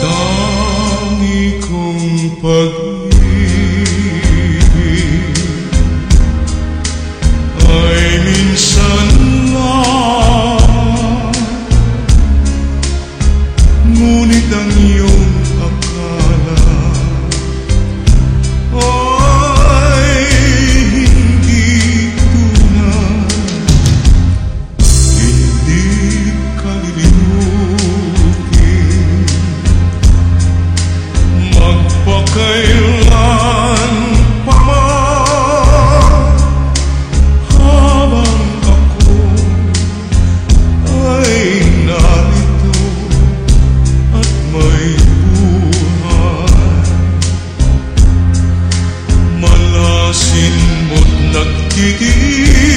dami kong pag-ibig ay minsan lang. Ngunit ang iyong Kiki.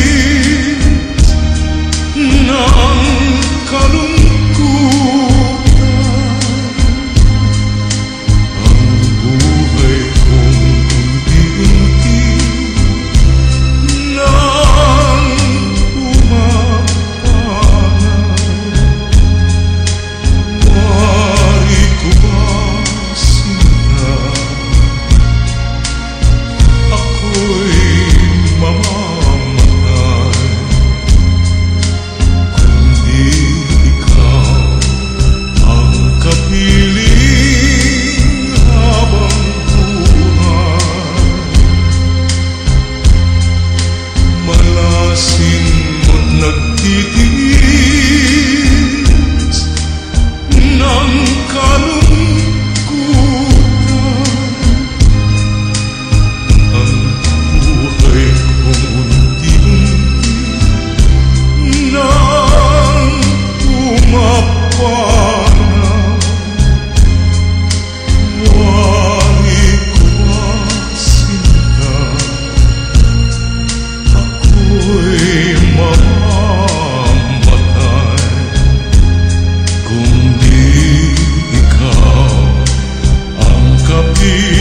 you.